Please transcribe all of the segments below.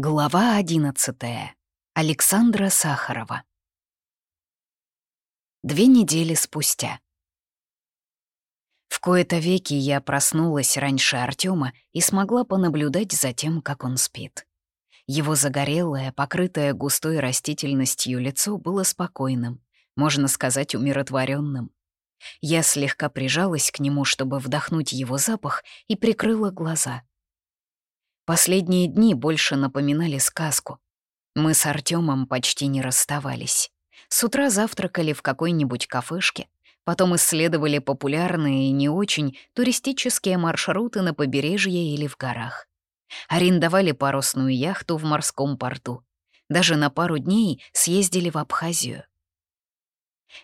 Глава одиннадцатая. Александра Сахарова. Две недели спустя. В кои-то веки я проснулась раньше Артема и смогла понаблюдать за тем, как он спит. Его загорелое, покрытое густой растительностью лицо было спокойным, можно сказать, умиротворенным. Я слегка прижалась к нему, чтобы вдохнуть его запах, и прикрыла глаза — Последние дни больше напоминали сказку. Мы с Артемом почти не расставались. С утра завтракали в какой-нибудь кафешке, потом исследовали популярные и не очень туристические маршруты на побережье или в горах. Арендовали парусную яхту в морском порту. Даже на пару дней съездили в Абхазию.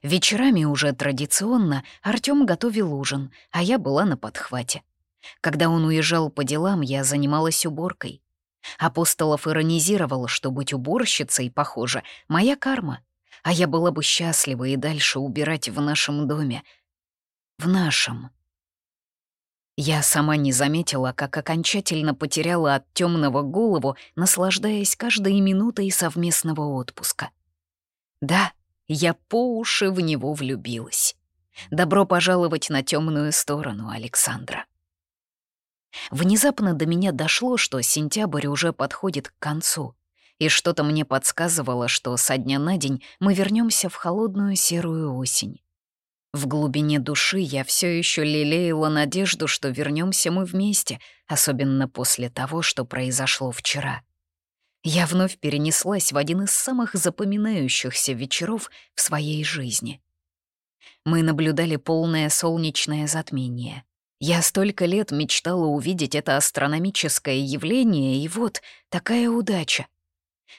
Вечерами уже традиционно Артём готовил ужин, а я была на подхвате. Когда он уезжал по делам, я занималась уборкой. Апостолов иронизировал, что быть уборщицей, похоже, моя карма, а я была бы счастлива и дальше убирать в нашем доме. В нашем. Я сама не заметила, как окончательно потеряла от темного голову, наслаждаясь каждой минутой совместного отпуска. Да, я по уши в него влюбилась. Добро пожаловать на темную сторону, Александра. Внезапно до меня дошло, что сентябрь уже подходит к концу, и что-то мне подсказывало, что со дня на день мы вернемся в холодную серую осень. В глубине души я все еще лелеяла надежду, что вернемся мы вместе, особенно после того, что произошло вчера. Я вновь перенеслась в один из самых запоминающихся вечеров в своей жизни. Мы наблюдали полное солнечное затмение — я столько лет мечтала увидеть это астрономическое явление, и вот такая удача.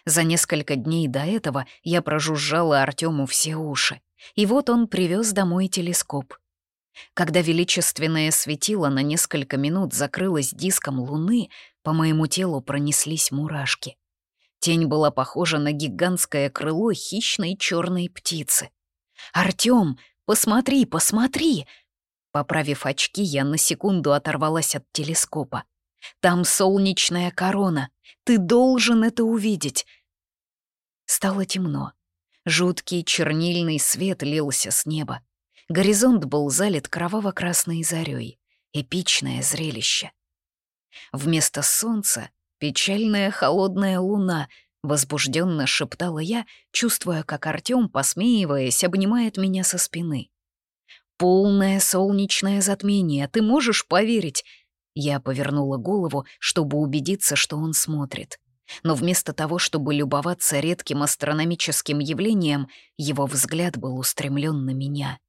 За несколько дней до этого я прожужжала Артему все уши, и вот он привез домой телескоп. Когда величественное светило на несколько минут закрылось диском луны, по моему телу пронеслись мурашки. Тень была похожа на гигантское крыло хищной черной птицы. «Артём, посмотри, посмотри!» Поправив очки, я на секунду оторвалась от телескопа. «Там солнечная корона. Ты должен это увидеть!» Стало темно. Жуткий чернильный свет лился с неба. Горизонт был залит кроваво-красной зарей. Эпичное зрелище. Вместо солнца — печальная холодная луна, возбужденно шептала я, чувствуя, как Артём, посмеиваясь, обнимает меня со спины. Полное солнечное затмение, ты можешь поверить? Я повернула голову, чтобы убедиться, что он смотрит. Но вместо того, чтобы любоваться редким астрономическим явлением, его взгляд был устремлен на меня.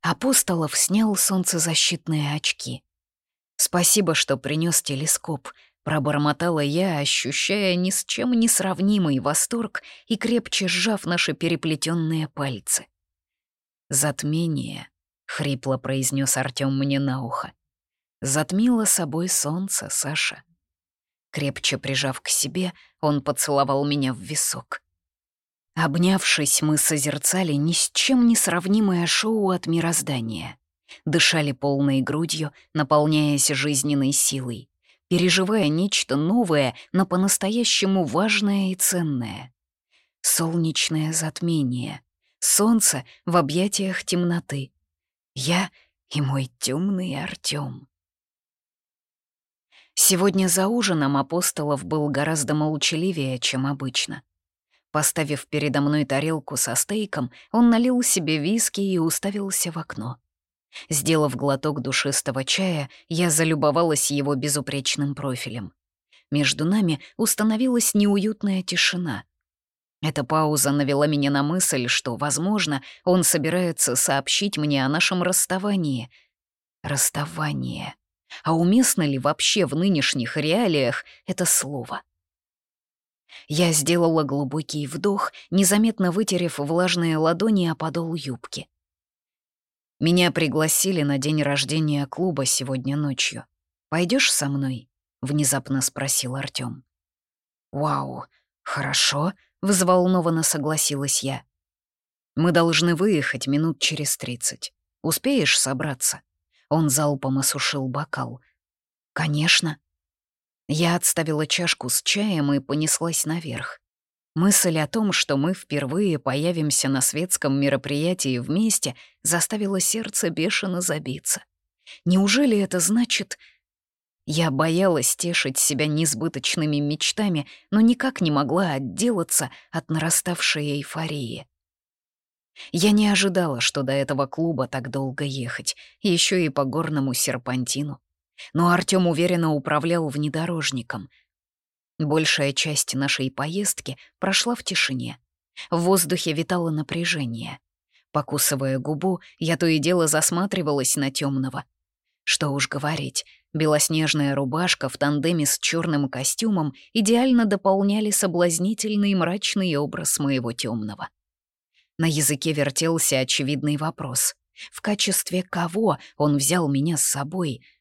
Апостолов снял солнцезащитные очки. «Спасибо, что принес телескоп», — пробормотала я, ощущая ни с чем не сравнимый восторг и крепче сжав наши переплетенные пальцы. «Затмение», — хрипло произнес Артём мне на ухо. «Затмило собой солнце, Саша». Крепче прижав к себе, он поцеловал меня в висок. Обнявшись, мы созерцали ни с чем не сравнимое шоу от мироздания. Дышали полной грудью, наполняясь жизненной силой, переживая нечто новое, но по-настоящему важное и ценное. Солнечное затмение — солнце в объятиях темноты. Я и мой темный Артем. Сегодня за ужином Апостолов был гораздо молчаливее, чем обычно. Поставив передо мной тарелку со стейком, он налил себе виски и уставился в окно. Сделав глоток душистого чая, я залюбовалась его безупречным профилем. Между нами установилась неуютная тишина — эта пауза навела меня на мысль, что, возможно, он собирается сообщить мне о нашем расставании. Расставание. А уместно ли вообще в нынешних реалиях это слово? Я сделала глубокий вдох, незаметно вытерев влажные ладони о подол юбки. Меня пригласили на день рождения клуба сегодня ночью. Пойдешь со мной? внезапно спросил Артём. Вау, хорошо, — взволнованно согласилась я. «Мы должны выехать минут через тридцать. Успеешь собраться?» Он залпом осушил бокал. «Конечно». Я отставила чашку с чаем и понеслась наверх. Мысль о том, что мы впервые появимся на светском мероприятии вместе, заставила сердце бешено забиться. Неужели это значит... Я боялась тешить себя несбыточными мечтами, но никак не могла отделаться от нараставшей эйфории. Я не ожидала, что до этого клуба так долго ехать, еще и по горному серпантину. Но Артём уверенно управлял внедорожником — Большая часть нашей поездки прошла в тишине. В воздухе витало напряжение. Покусывая губу, я то и дело засматривалась на темного. Что уж говорить, белоснежная рубашка в тандеме с черным костюмом идеально дополняли соблазнительный мрачный образ моего темного. На языке вертелся очевидный вопрос. В качестве кого он взял меня с собой —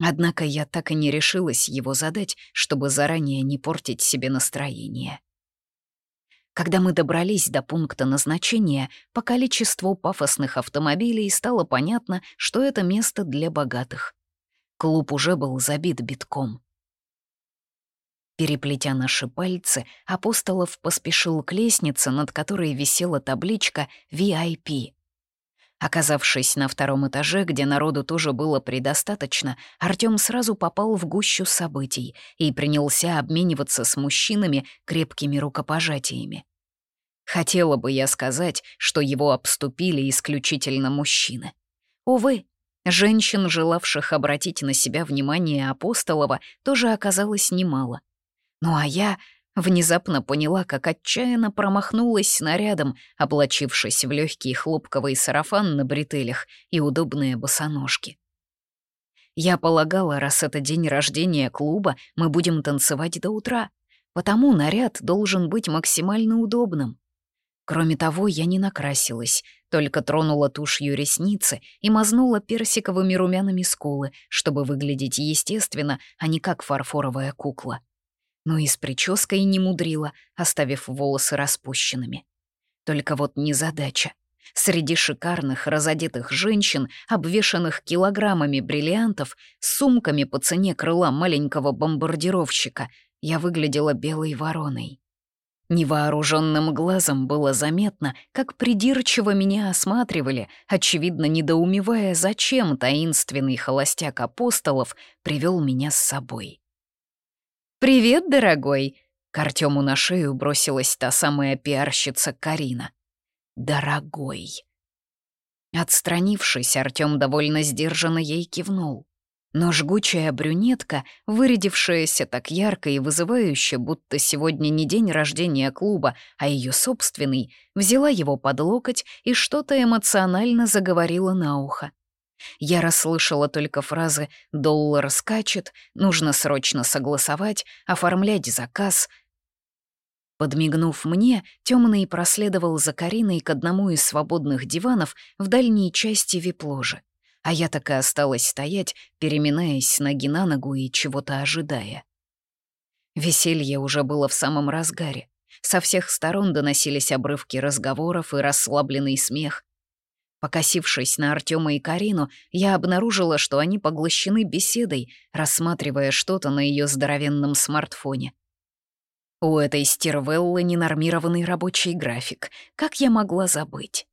Однако я так и не решилась его задать, чтобы заранее не портить себе настроение. Когда мы добрались до пункта назначения, по количеству пафосных автомобилей стало понятно, что это место для богатых. Клуб уже был забит битком. Переплетя наши пальцы, Апостолов поспешил к лестнице, над которой висела табличка «VIP». Оказавшись на втором этаже, где народу тоже было предостаточно, Артём сразу попал в гущу событий и принялся обмениваться с мужчинами крепкими рукопожатиями. Хотела бы я сказать, что его обступили исключительно мужчины. Увы, женщин, желавших обратить на себя внимание Апостолова, тоже оказалось немало. Ну а я Внезапно поняла, как отчаянно промахнулась снарядом, облачившись в легкий хлопковый сарафан на бретелях и удобные босоножки. Я полагала, раз это день рождения клуба, мы будем танцевать до утра, потому наряд должен быть максимально удобным. Кроме того, я не накрасилась, только тронула тушью ресницы и мазнула персиковыми румянами скулы, чтобы выглядеть естественно, а не как фарфоровая кукла но и с прической не мудрила, оставив волосы распущенными. Только вот незадача. Среди шикарных разодетых женщин, обвешанных килограммами бриллиантов, с сумками по цене крыла маленького бомбардировщика, я выглядела белой вороной. Невооруженным глазом было заметно, как придирчиво меня осматривали, очевидно недоумевая, зачем таинственный холостяк апостолов привел меня с собой. «Привет, дорогой!» К Артему на шею бросилась та самая пиарщица Карина. «Дорогой!» Отстранившись, Артём довольно сдержанно ей кивнул. Но жгучая брюнетка, вырядившаяся так ярко и вызывающе, будто сегодня не день рождения клуба, а ее собственный, взяла его под локоть и что-то эмоционально заговорила на ухо. Я расслышала только фразы «доллар скачет», «нужно срочно согласовать», «оформлять заказ». Подмигнув мне, темный проследовал за Кариной к одному из свободных диванов в дальней части вип-ложи, а я так и осталась стоять, переминаясь с ноги на ногу и чего-то ожидая. Веселье уже было в самом разгаре. Со всех сторон доносились обрывки разговоров и расслабленный смех. Покосившись на Артема и Карину, я обнаружила, что они поглощены беседой, рассматривая что-то на ее здоровенном смартфоне. У этой стервеллы ненормированный рабочий график. Как я могла забыть?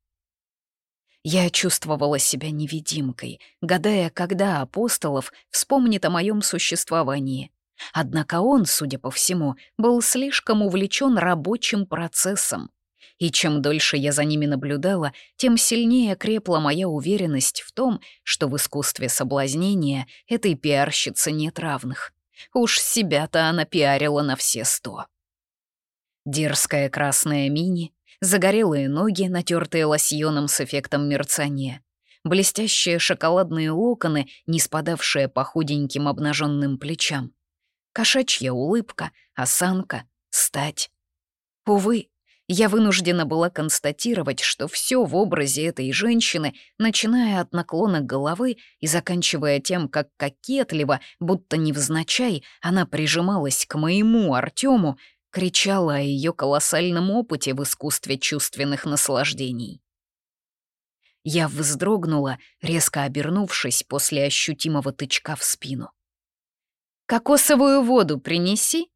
Я чувствовала себя невидимкой, гадая, когда Апостолов вспомнит о моем существовании. Однако он, судя по всему, был слишком увлечен рабочим процессом. И чем дольше я за ними наблюдала, тем сильнее крепла моя уверенность в том, что в искусстве соблазнения этой пиарщицы нет равных. Уж себя-то она пиарила на все сто. Дерзкая красная мини, загорелые ноги, натертые лосьоном с эффектом мерцания, блестящие шоколадные локоны, не спадавшие по худеньким обнаженным плечам, кошачья улыбка, осанка, стать. Увы, я вынуждена была констатировать, что все в образе этой женщины, начиная от наклона головы и заканчивая тем, как кокетливо, будто невзначай, она прижималась к моему Артему, кричала о ее колоссальном опыте в искусстве чувственных наслаждений. Я вздрогнула, резко обернувшись после ощутимого тычка в спину. Кокосовую воду принеси!»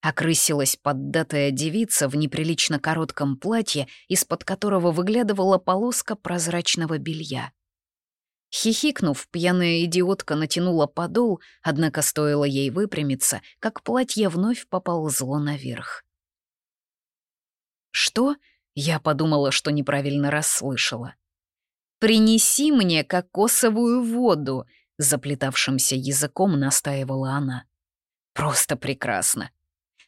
Окрысилась поддатая девица в неприлично коротком платье, из-под которого выглядывала полоска прозрачного белья. Хихикнув, пьяная идиотка натянула подол, однако стоило ей выпрямиться, как платье вновь поползло наверх. «Что?» — я подумала, что неправильно расслышала. «Принеси мне кокосовую воду», — заплетавшимся языком настаивала она. «Просто прекрасно.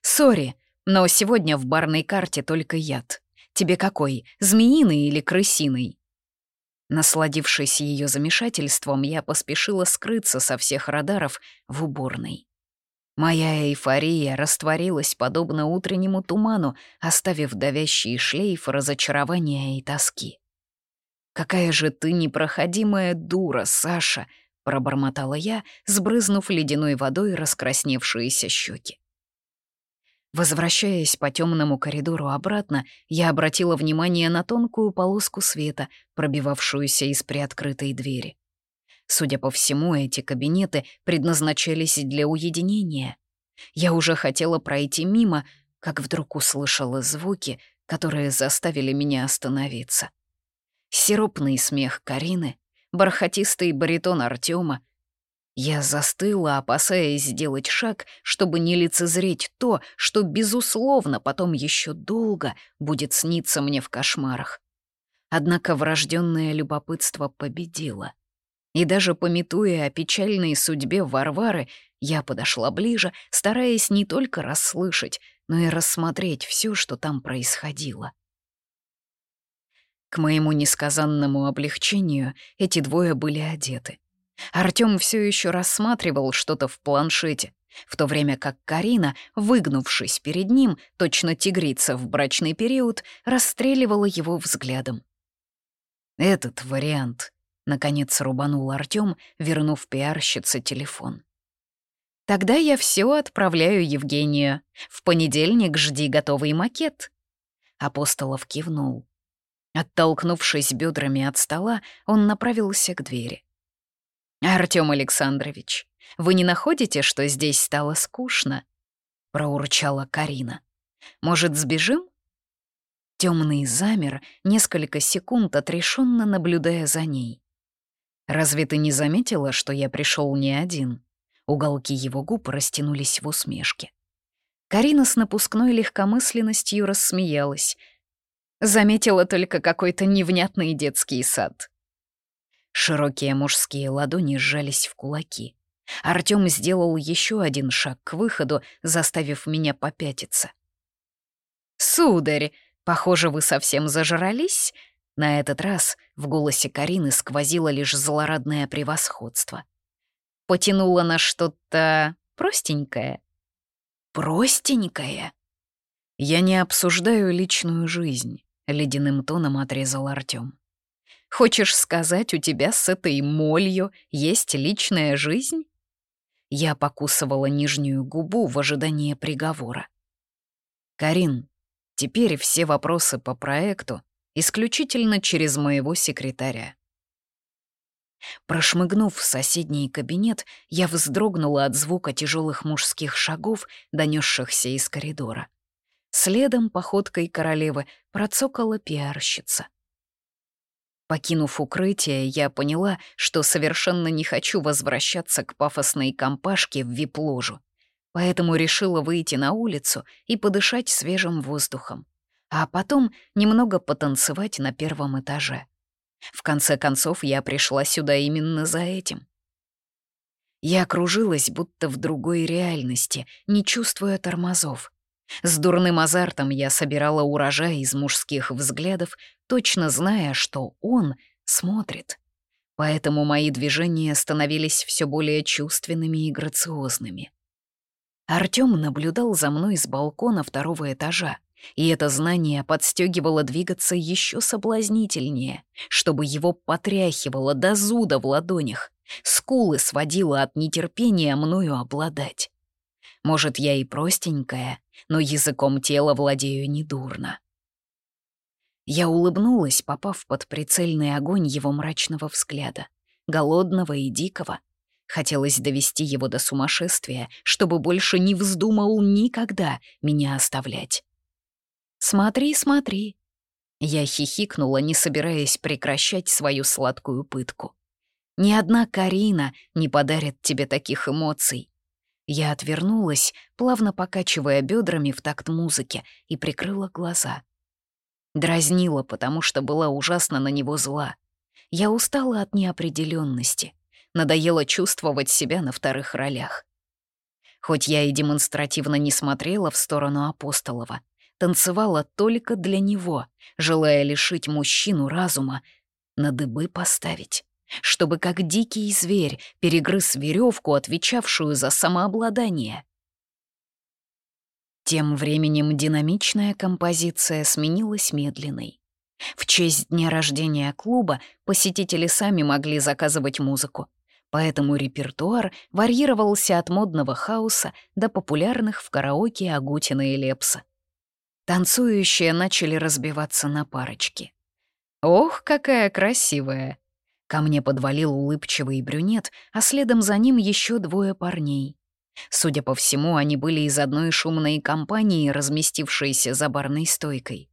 Сори, но сегодня в барной карте только яд. Тебе какой, змеиный или крысиный?» Насладившись ее замешательством, я поспешила скрыться со всех радаров в уборной. Моя эйфория растворилась подобно утреннему туману, оставив давящий шлейф разочарования и тоски. «Какая же ты непроходимая дура, Саша!» — пробормотала я, сбрызнув ледяной водой раскрасневшиеся щеки. Возвращаясь по темному коридору обратно, я обратила внимание на тонкую полоску света, пробивавшуюся из приоткрытой двери. Судя по всему, эти кабинеты предназначались для уединения. Я уже хотела пройти мимо, как вдруг услышала звуки, которые заставили меня остановиться. Сиропный смех Карины, бархатистый баритон Артема — я застыла, опасаясь сделать шаг, чтобы не лицезреть то, что, безусловно, потом еще долго будет сниться мне в кошмарах. Однако врожденное любопытство победило. И даже пометуя о печальной судьбе Варвары, я подошла ближе, стараясь не только расслышать, но и рассмотреть все, что там происходило. К моему несказанному облегчению эти двое были одеты. Артём все еще рассматривал что-то в планшете, в то время как Карина, выгнувшись перед ним, точно тигрица в брачный период, расстреливала его взглядом. «Этот вариант», — наконец рубанул Артём, вернув пиарщице телефон. «Тогда я все отправляю Евгению. В понедельник жди готовый макет». Апостолов кивнул. Оттолкнувшись бедрами от стола, он направился к двери. «Артём Александрович, вы не находите, что здесь стало скучно?» — проурчала Карина. «Может, сбежим?» Темный замер, несколько секунд отрешенно наблюдая за ней. «Разве ты не заметила, что я пришел не один?» Уголки его губ растянулись в усмешке. Карина с напускной легкомысленностью рассмеялась. Заметила только какой-то невнятный детский сад. Широкие мужские ладони сжались в кулаки. Артём сделал еще один шаг к выходу, заставив меня попятиться. «Сударь, похоже, вы совсем зажрались?» На этот раз в голосе Карины сквозило лишь злорадное превосходство. Потянуло на что-то простенькое. «Простенькое?» «Я не обсуждаю личную жизнь», — ледяным тоном отрезал Артём. Хочешь сказать, у тебя с этой молью есть личная жизнь?» Я покусывала нижнюю губу в ожидании приговора. «Карин, теперь все вопросы по проекту исключительно через моего секретаря». Прошмыгнув в соседний кабинет, я вздрогнула от звука тяжелых мужских шагов, донесшихся из коридора. Следом походкой королевы процокала пиарщица. Покинув укрытие, я поняла, что совершенно не хочу возвращаться к пафосной компашке в вип-ложу. Поэтому решила выйти на улицу и подышать свежим воздухом. А потом немного потанцевать на первом этаже. В конце концов, я пришла сюда именно за этим. Я окружилась, будто в другой реальности, не чувствуя тормозов. С дурным азартом я собирала урожай из мужских взглядов, точно зная, что он смотрит. Поэтому мои движения становились все более чувственными и грациозными. Артём наблюдал за мной с балкона второго этажа, и это знание подстегивало двигаться еще соблазнительнее, чтобы его потряхивало до зуда в ладонях, скулы сводило от нетерпения мною обладать. Может, я и простенькая, но языком тела владею недурно. Я улыбнулась, попав под прицельный огонь его мрачного взгляда, голодного и дикого. Хотелось довести его до сумасшествия, чтобы больше не вздумал никогда меня оставлять. «Смотри, смотри». Я хихикнула, не собираясь прекращать свою сладкую пытку. «Ни одна Карина не подарит тебе таких эмоций». Я отвернулась, плавно покачивая бедрами в такт музыки, и прикрыла глаза. Дразнила, потому что была ужасно на него зла. Я устала от неопределенности. Надоело чувствовать себя на вторых ролях. Хоть я и демонстративно не смотрела в сторону Апостолова, танцевала только для него, желая лишить мужчину разума, на дыбы поставить, чтобы как дикий зверь перегрыз веревку, отвечавшую за самообладание. Тем временем динамичная композиция сменилась медленной. В честь дня рождения клуба посетители сами могли заказывать музыку, поэтому репертуар варьировался от модного хаоса до популярных в караоке Агутина и Лепса. Танцующие начали разбиваться на парочки. «Ох, какая красивая!» Ко мне подвалил улыбчивый брюнет, а следом за ним еще двое парней. Судя по всему, они были из одной шумной компании, разместившейся за барной стойкой.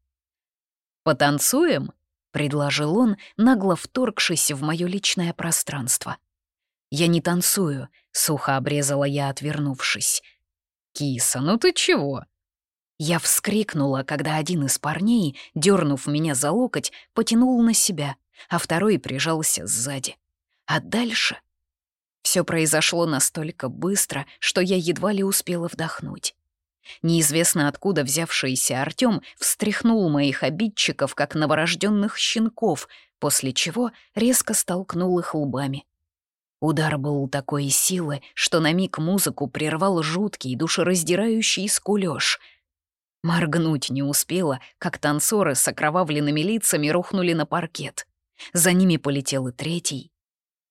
«Потанцуем?» — предложил он, нагло вторгшись в мое личное пространство. «Я не танцую», — сухо обрезала я, отвернувшись. «Киса, ну ты чего?» Я вскрикнула, когда один из парней, дернув меня за локоть, потянул на себя, а второй прижался сзади. А дальше... Все произошло настолько быстро, что я едва ли успела вдохнуть. Неизвестно откуда взявшийся Артём встряхнул моих обидчиков, как новорожденных щенков, после чего резко столкнул их лбами. Удар был такой силы, что на миг музыку прервал жуткий, душераздирающий скулёж. Моргнуть не успела, как танцоры с окровавленными лицами рухнули на паркет. За ними полетел и третий.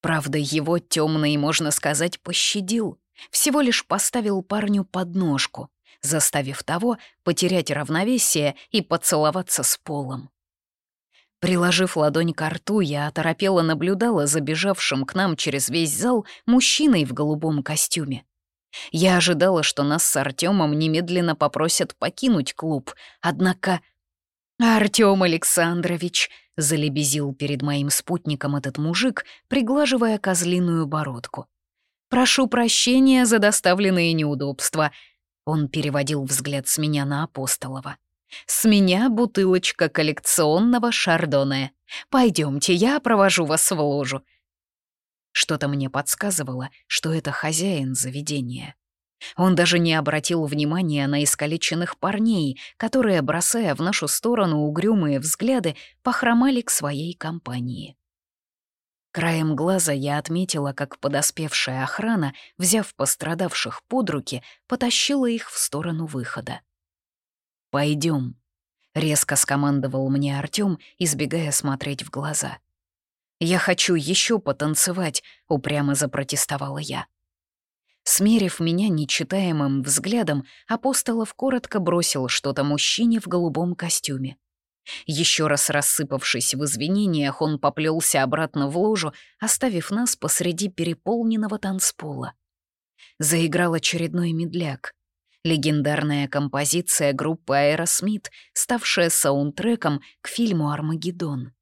Правда, его темный, можно сказать, пощадил. Всего лишь поставил парню подножку, заставив того потерять равновесие и поцеловаться с полом. Приложив ладонь к рту, я оторопела наблюдала за бежавшим к нам через весь зал мужчиной в голубом костюме. Я ожидала, что нас с Артемом немедленно попросят покинуть клуб, однако... «Артём Александрович», — залебезил перед моим спутником этот мужик, приглаживая козлиную бородку. «Прошу прощения за доставленные неудобства», — он переводил взгляд с меня на Апостолова. С меня бутылочка коллекционного шардоне. Пойдемте, я провожу вас в ложу. Что-то мне подсказывало, что это хозяин заведения. Он даже не обратил внимания на искалеченных парней, которые, бросая в нашу сторону угрюмые взгляды, похромали к своей компании. Краем глаза я отметила, как подоспевшая охрана, взяв пострадавших под руки, потащила их в сторону выхода. Пойдем, резко скомандовал мне Артём, избегая смотреть в глаза. «Я хочу еще потанцевать», — упрямо запротестовала я. Смерив меня нечитаемым взглядом, Апостолов коротко бросил что-то мужчине в голубом костюме. Еще раз рассыпавшись в извинениях, он поплелся обратно в ложу, оставив нас посреди переполненного танцпола. Заиграл очередной медляк легендарная композиция группы Аэросмит, ставшая саундтреком к фильму «Армагеддон».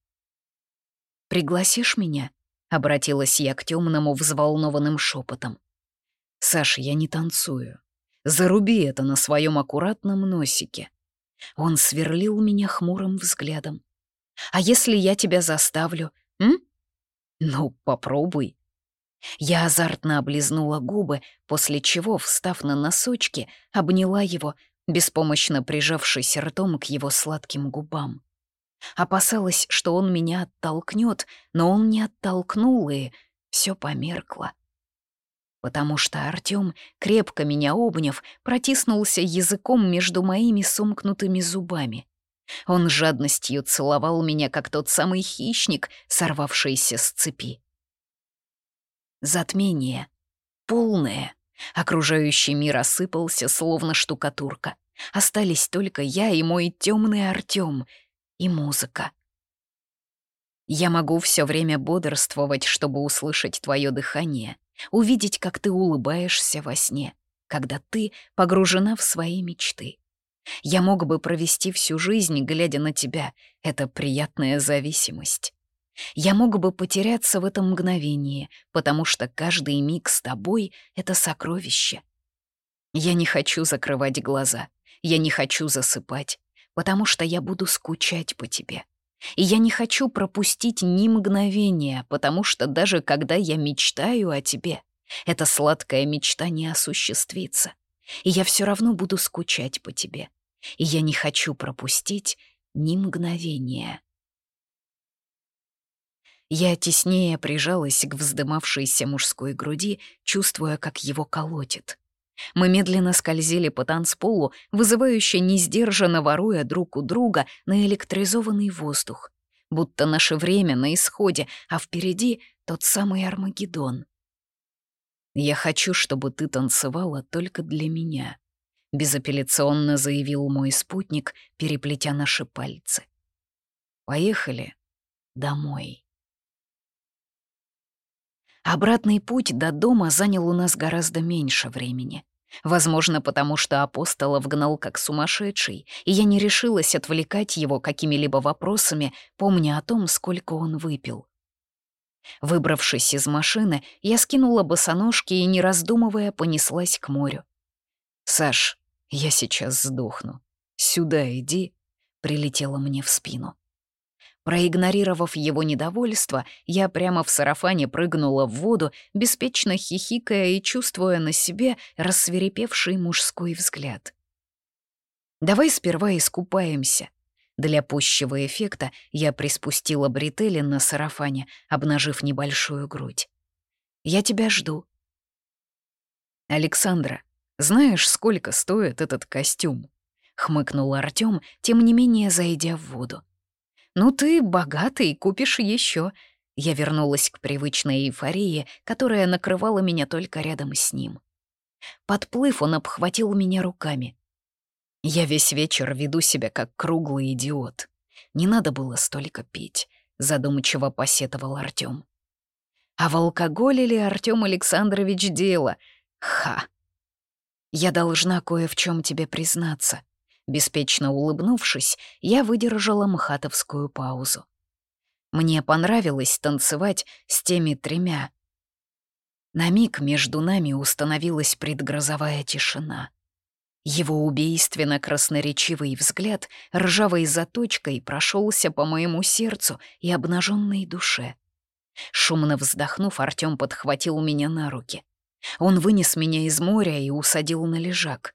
«Пригласишь меня?» — обратилась я к темному взволнованным шепотом. «Саш, я не танцую. Заруби это на своем аккуратном носике». Он сверлил меня хмурым взглядом. «А если я тебя заставлю, м?» «Ну, попробуй», я азартно облизнула губы, после чего, встав на носочки, обняла его, беспомощно прижавшись ртом к его сладким губам. Опасалась, что он меня оттолкнет, но он не оттолкнул, и все померкло. Потому что Артём, крепко меня обняв, протиснулся языком между моими сомкнутыми зубами. Он жадностью целовал меня, как тот самый хищник, сорвавшийся с цепи. Затмение. Полное. Окружающий мир осыпался, словно штукатурка. Остались только я и мой темный Артем. И музыка. Я могу все время бодрствовать, чтобы услышать твое дыхание, увидеть, как ты улыбаешься во сне, когда ты погружена в свои мечты. Я мог бы провести всю жизнь, глядя на тебя. Это приятная зависимость. Я мог бы потеряться в этом мгновении, потому что каждый миг с тобой — это сокровище. Я не хочу закрывать глаза, я не хочу засыпать, потому что я буду скучать по тебе. И я не хочу пропустить ни мгновения, потому что даже когда я мечтаю о тебе, эта сладкая мечта не осуществится. И я все равно буду скучать по тебе. И я не хочу пропустить ни мгновения. Я теснее прижалась к вздымавшейся мужской груди, чувствуя, как его колотит. Мы медленно скользили по танцполу, вызывающе несдержанно воруя друг у друга на электризованный воздух. Будто наше время на исходе, а впереди тот самый Армагеддон. «Я хочу, чтобы ты танцевала только для меня», — безапелляционно заявил мой спутник, переплетя наши пальцы. «Поехали домой». Обратный путь до дома занял у нас гораздо меньше времени. Возможно, потому что апостолов гнал как сумасшедший, и я не решилась отвлекать его какими-либо вопросами, помня о том, сколько он выпил. Выбравшись из машины, я скинула босоножки и, не раздумывая, понеслась к морю. «Саш, я сейчас сдохну. Сюда иди», — прилетело мне в спину. Проигнорировав его недовольство, я прямо в сарафане прыгнула в воду, беспечно хихикая и чувствуя на себе рассверепевший мужской взгляд. «Давай сперва искупаемся». Для пущего эффекта я приспустила бретели на сарафане, обнажив небольшую грудь. «Я тебя жду». «Александра, знаешь, сколько стоит этот костюм?» — хмыкнул Артём, тем не менее зайдя в воду. «Ну ты богатый, купишь еще. Я вернулась к привычной эйфории, которая накрывала меня только рядом с ним. Подплыв, он обхватил меня руками. Я весь вечер веду себя как круглый идиот. Не надо было столько пить, задумчиво посетовал Артём. А в алкоголе ли Артём Александрович дело? Ха! Я должна кое в чем тебе признаться. Беспечно улыбнувшись, я выдержала мхатовскую паузу. Мне понравилось танцевать с теми тремя. На миг между нами установилась предгрозовая тишина. Его убийственно-красноречивый взгляд ржавой заточкой прошелся по моему сердцу и обнаженной душе. Шумно вздохнув, Артём подхватил меня на руки. Он вынес меня из моря и усадил на лежак.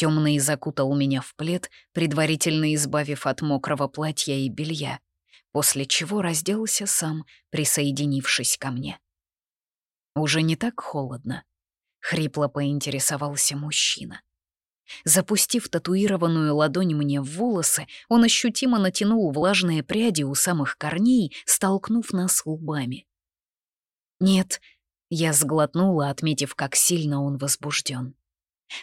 Темный закутал меня в плед, предварительно избавив от мокрого платья и белья, после чего разделся сам, присоединившись ко мне. «Уже не так холодно?» — хрипло поинтересовался мужчина. Запустив татуированную ладонь мне в волосы, он ощутимо натянул влажные пряди у самых корней, столкнув нас лбами. «Нет», — я сглотнула, отметив, как сильно он возбужден.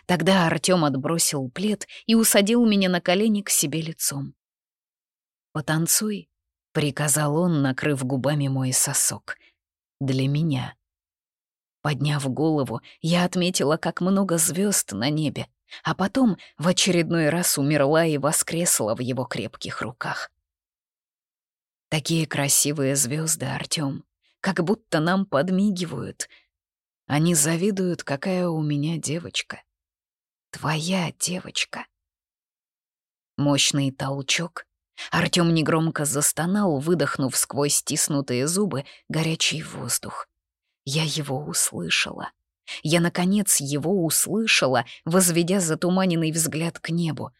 Тогда Артём отбросил плед и усадил меня на колени к себе лицом. «Потанцуй», — приказал он, накрыв губами мой сосок. «Для меня». Подняв голову, я отметила, как много звезд на небе, а потом в очередной раз умерла и воскресла в его крепких руках. Такие красивые звезды, Артём, как будто нам подмигивают. Они завидуют, какая у меня девочка. Твоя девочка. Мощный толчок. Артём негромко застонал, выдохнув сквозь стиснутые зубы горячий воздух. Я его услышала. Я, наконец, его услышала, возведя затуманенный взгляд к небу.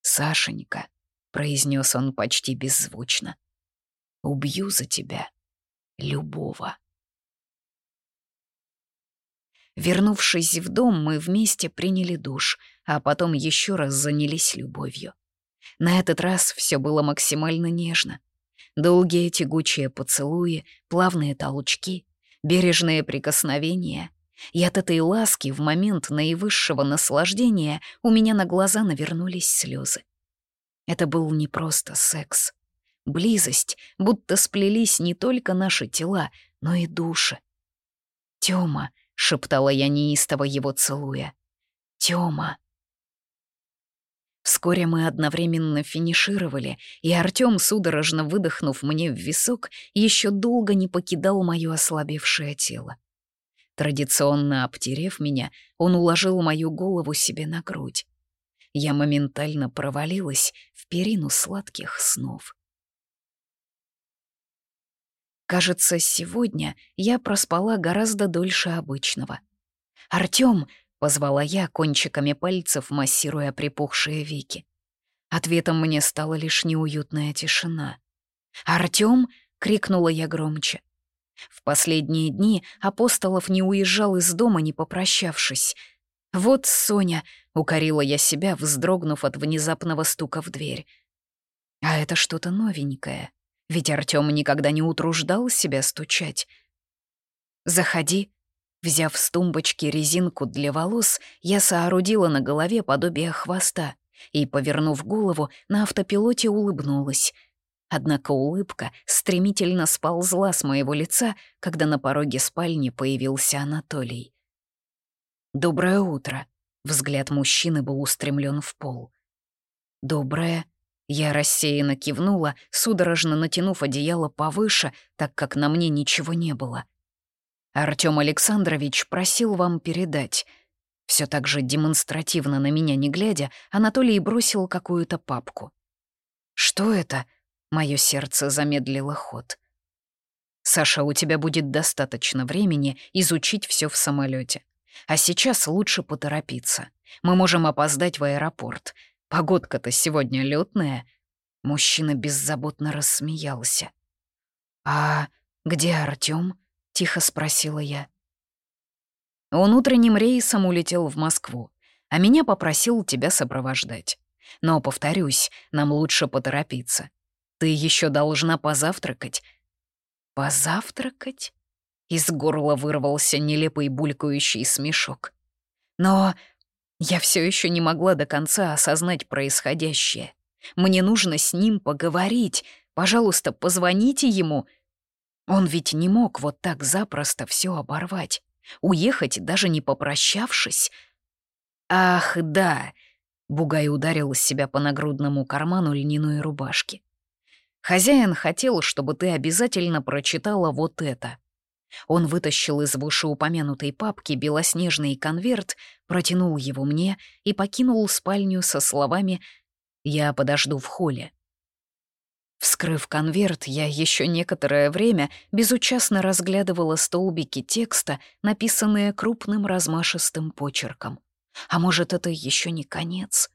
«Сашенька», — произнес он почти беззвучно, — «убью за тебя любого». Вернувшись в дом, мы вместе приняли душ, а потом еще раз занялись любовью. На этот раз все было максимально нежно. Долгие тягучие поцелуи, плавные толчки, бережные прикосновения. И от этой ласки в момент наивысшего наслаждения у меня на глаза навернулись слезы. Это был не просто секс. Близость, будто сплелись не только наши тела, но и души. Тёма, шептала я неистово его целуя. Тёма. Вскоре мы одновременно финишировали, и Артём, судорожно выдохнув мне в висок, еще долго не покидал моё ослабевшее тело. Традиционно обтерев меня, он уложил мою голову себе на грудь. Я моментально провалилась в перину сладких снов. Кажется, сегодня я проспала гораздо дольше обычного. «Артём!» — позвала я кончиками пальцев, массируя припухшие веки. Ответом мне стала лишь неуютная тишина. «Артём!» — крикнула я громче. В последние дни Апостолов не уезжал из дома, не попрощавшись. «Вот Соня!» — укорила я себя, вздрогнув от внезапного стука в дверь. «А это что-то новенькое. Ведь Артём никогда не утруждал себя стучать. «Заходи». Взяв с тумбочки резинку для волос, я соорудила на голове подобие хвоста и, повернув голову, на автопилоте улыбнулась. Однако улыбка стремительно сползла с моего лица, когда на пороге спальни появился Анатолий. «Доброе утро», — взгляд мужчины был устремлен в пол. «Доброе», я рассеянно кивнула, судорожно натянув одеяло повыше, так как на мне ничего не было. Артём Александрович просил вам передать. Все так же демонстративно на меня не глядя, Анатолий бросил какую-то папку. «Что это?» — мое сердце замедлило ход. «Саша, у тебя будет достаточно времени изучить все в самолете. А сейчас лучше поторопиться. Мы можем опоздать в аэропорт. Погодка-то сегодня летная. Мужчина беззаботно рассмеялся. «А где Артём?» — тихо спросила я. Он утренним рейсом улетел в Москву, а меня попросил тебя сопровождать. Но, повторюсь, нам лучше поторопиться. Ты еще должна позавтракать. Позавтракать? Из горла вырвался нелепый булькающий смешок. Но я все еще не могла до конца осознать происходящее. Мне нужно с ним поговорить. Пожалуйста, позвоните ему. Он ведь не мог вот так запросто все оборвать. Уехать, даже не попрощавшись. Ах, да. Бугай ударил себя по нагрудному карману льняной рубашки. Хозяин хотел, чтобы ты обязательно прочитала вот это. Он вытащил из вышеупомянутой папки белоснежный конверт, протянул его мне и покинул спальню со словами «Я подожду в холле». Вскрыв конверт, я еще некоторое время безучастно разглядывала столбики текста, написанные крупным размашистым почерком. А может, это еще не конец?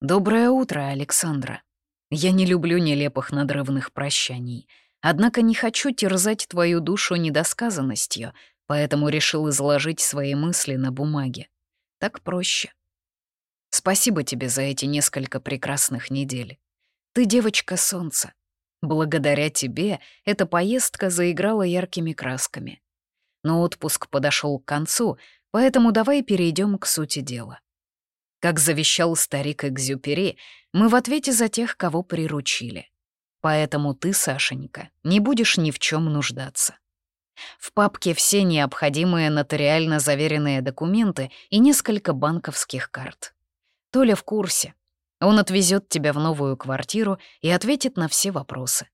«Доброе утро, Александра. Я не люблю нелепых надрывных прощаний». Однако не хочу терзать твою душу недосказанностью, поэтому решил изложить свои мысли на бумаге. Так проще. Спасибо тебе за эти несколько прекрасных недель. Ты девочка солнца. Благодаря тебе эта поездка заиграла яркими красками. Но отпуск подошел к концу, поэтому давай перейдем к сути дела. Как завещал старик Экзюпери, мы в ответе за тех, кого приручили. Поэтому ты, Сашенька, не будешь ни в чем нуждаться. В папке все необходимые нотариально заверенные документы и несколько банковских карт. Толя в курсе. Он отвезет тебя в новую квартиру и ответит на все вопросы.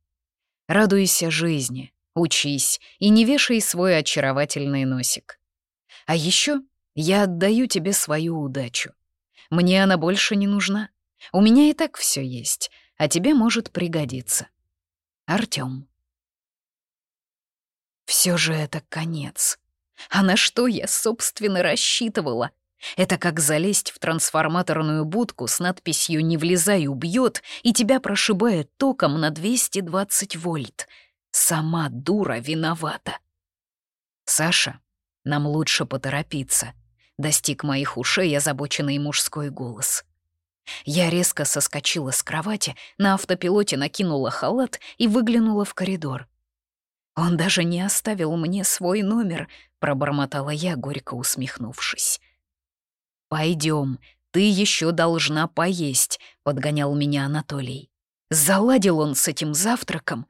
Радуйся жизни, учись и не вешай свой очаровательный носик. А еще я отдаю тебе свою удачу. Мне она больше не нужна. У меня и так все есть — а тебе может пригодиться. Артём. Все же это конец. А на что я, собственно, рассчитывала? Это как залезть в трансформаторную будку с надписью «Не влезай, убьет» и тебя прошибает током на 220 вольт. Сама дура виновата. Саша, нам лучше поторопиться. Достиг моих ушей озабоченный мужской голос. Я резко соскочила с кровати, на автопилоте накинула халат и выглянула в коридор. «Он даже не оставил мне свой номер», — пробормотала я, горько усмехнувшись. Пойдем, ты еще должна поесть», — подгонял меня Анатолий. Заладил он с этим завтраком.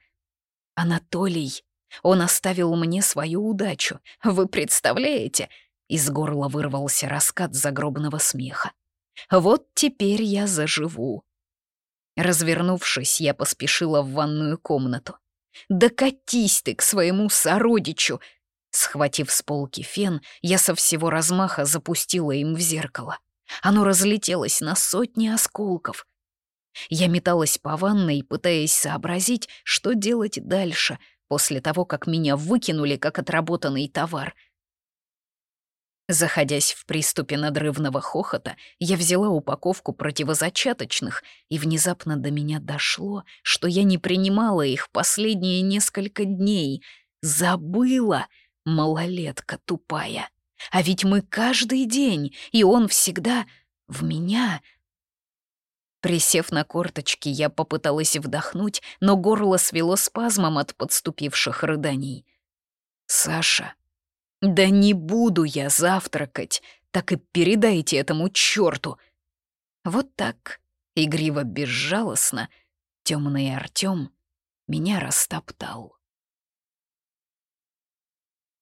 «Анатолий, Он оставил мне свою удачу. Вы представляете? Из горла вырвался раскат загробного смеха. Вот теперь я заживу. Развернувшись, я поспешила в ванную комнату. «Да катись ты к своему сородичу!» Схватив с полки фен, я со всего размаха запустила им в зеркало. Оно разлетелось на сотни осколков. Я металась по ванной, пытаясь сообразить, что делать дальше, после того, как меня выкинули как отработанный товар. Заходясь в приступе надрывного хохота, я взяла упаковку противозачаточных, и внезапно до меня дошло, что я не принимала их последние несколько дней. Забыла, малолетка тупая. А ведь мы каждый день, и он всегда в меня. Присев на корточки, я попыталась вдохнуть, но горло свело спазмом от подступивших рыданий. «Саша, да не буду я завтракать, так и передайте этому чёрту!» Вот так, игриво-безжалостно, темный Артём меня растоптал.